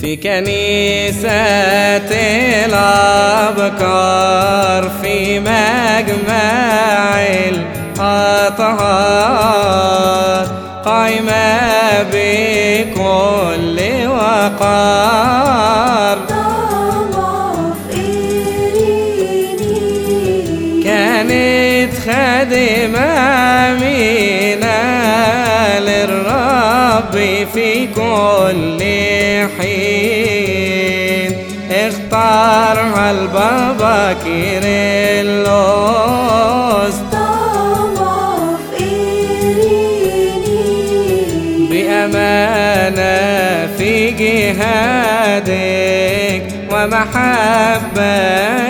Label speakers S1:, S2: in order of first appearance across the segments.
S1: في كنيسة الأبكار في مجمع الأطهار قايمة بكل وقار. في كل حين. اختارها البابا كيرلس بأمانة في جهادك ومحبة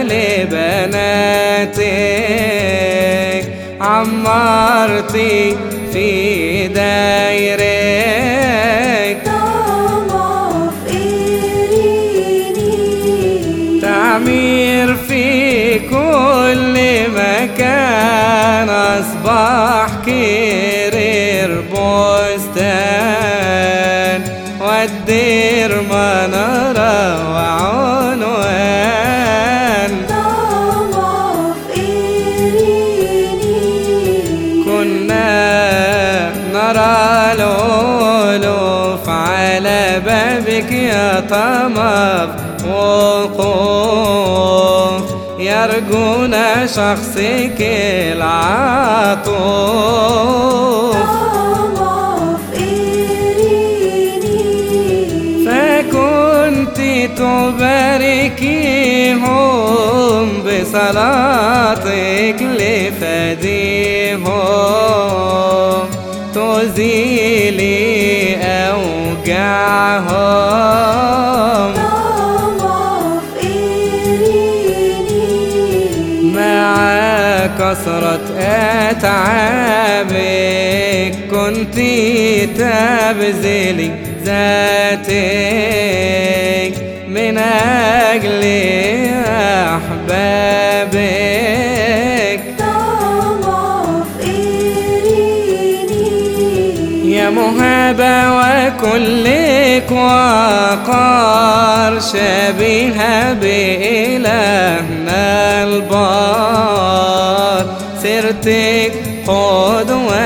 S1: لبناتك. عمرتي في دايرك. أصبح كرير بستان والدير منارة وعنوان كنا نرى الألوف على بابك يا طمف وقوف يرجون شخصك العطوف فكنت تباركيهم بصلاتك لفديهم تزيلي أوجاعهم مع كثرة أتعابك كنت تبذلي ذاتك من أجل أحبابك. يا مهابة وكلك وقار شبيهة بإلهنا البار سرتك قدوة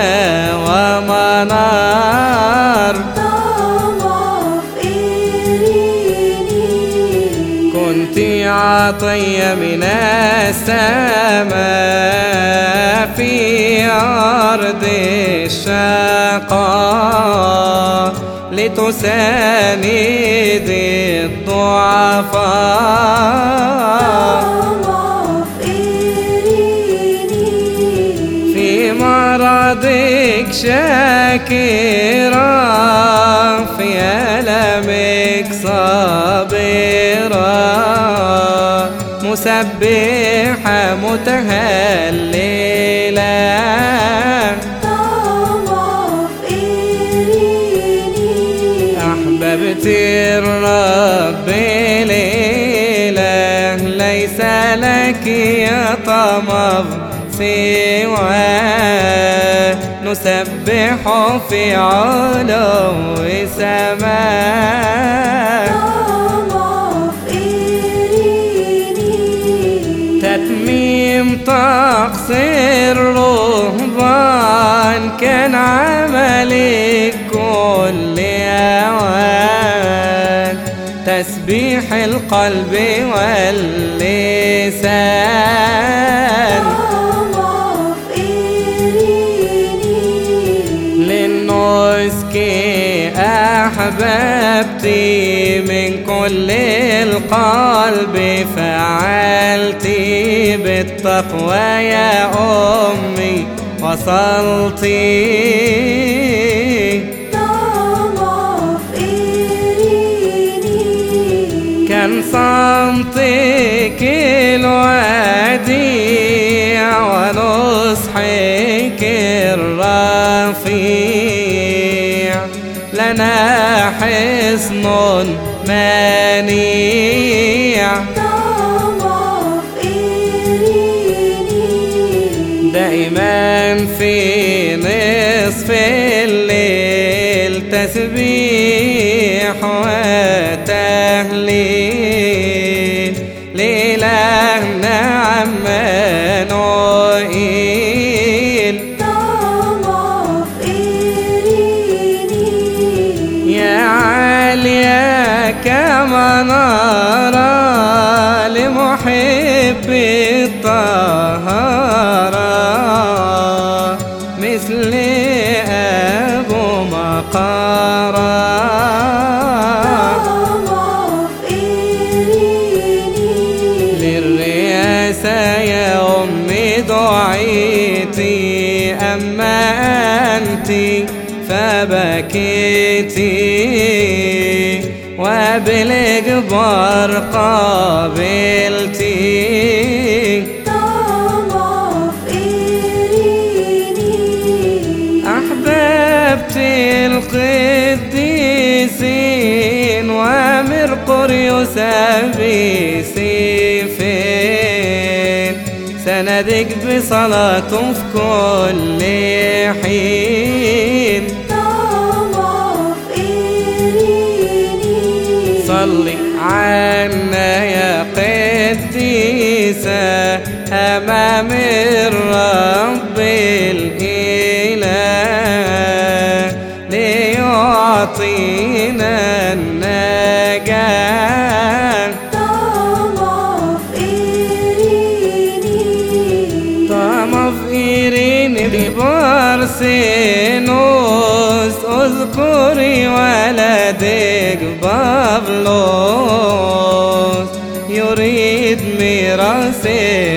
S1: ومنار. كنت عطية من السماء في أرض الشقاء لتساند الضعفاء. شاكرا في ألمك صابرا. مسبحة متهللة. أحببت الرب ليلة ليس لك يا طمض سواه نسبح في علو سماه تتميم طقس الرهبان كان عملك كل أوان. تسبيح القلب واللسان أحببتي من كل القلب فعلتي بالتقوى يا أمي وصلتي. كان صمتك مانع دائما في نصف الليل تسبيح. كما نرى لمحب الطهارة. مثل أبو
S2: إيريني
S1: للرئاسة يا أمي دعيتي أما أنت فبكيتي وبالإجبار قابلتي
S2: طمع في إيريني
S1: أحببت القديسين ومرقريوس أبي سيفين. سندك بصلاة في كل حين. صلي عنا يا قديسة أمام الرب الإله ليعطينا النجاة.
S2: طمع في إيريني
S1: طعم في إيرين ببارسينوس اذكري ولدك بابلوس يريد ميراث الفردوس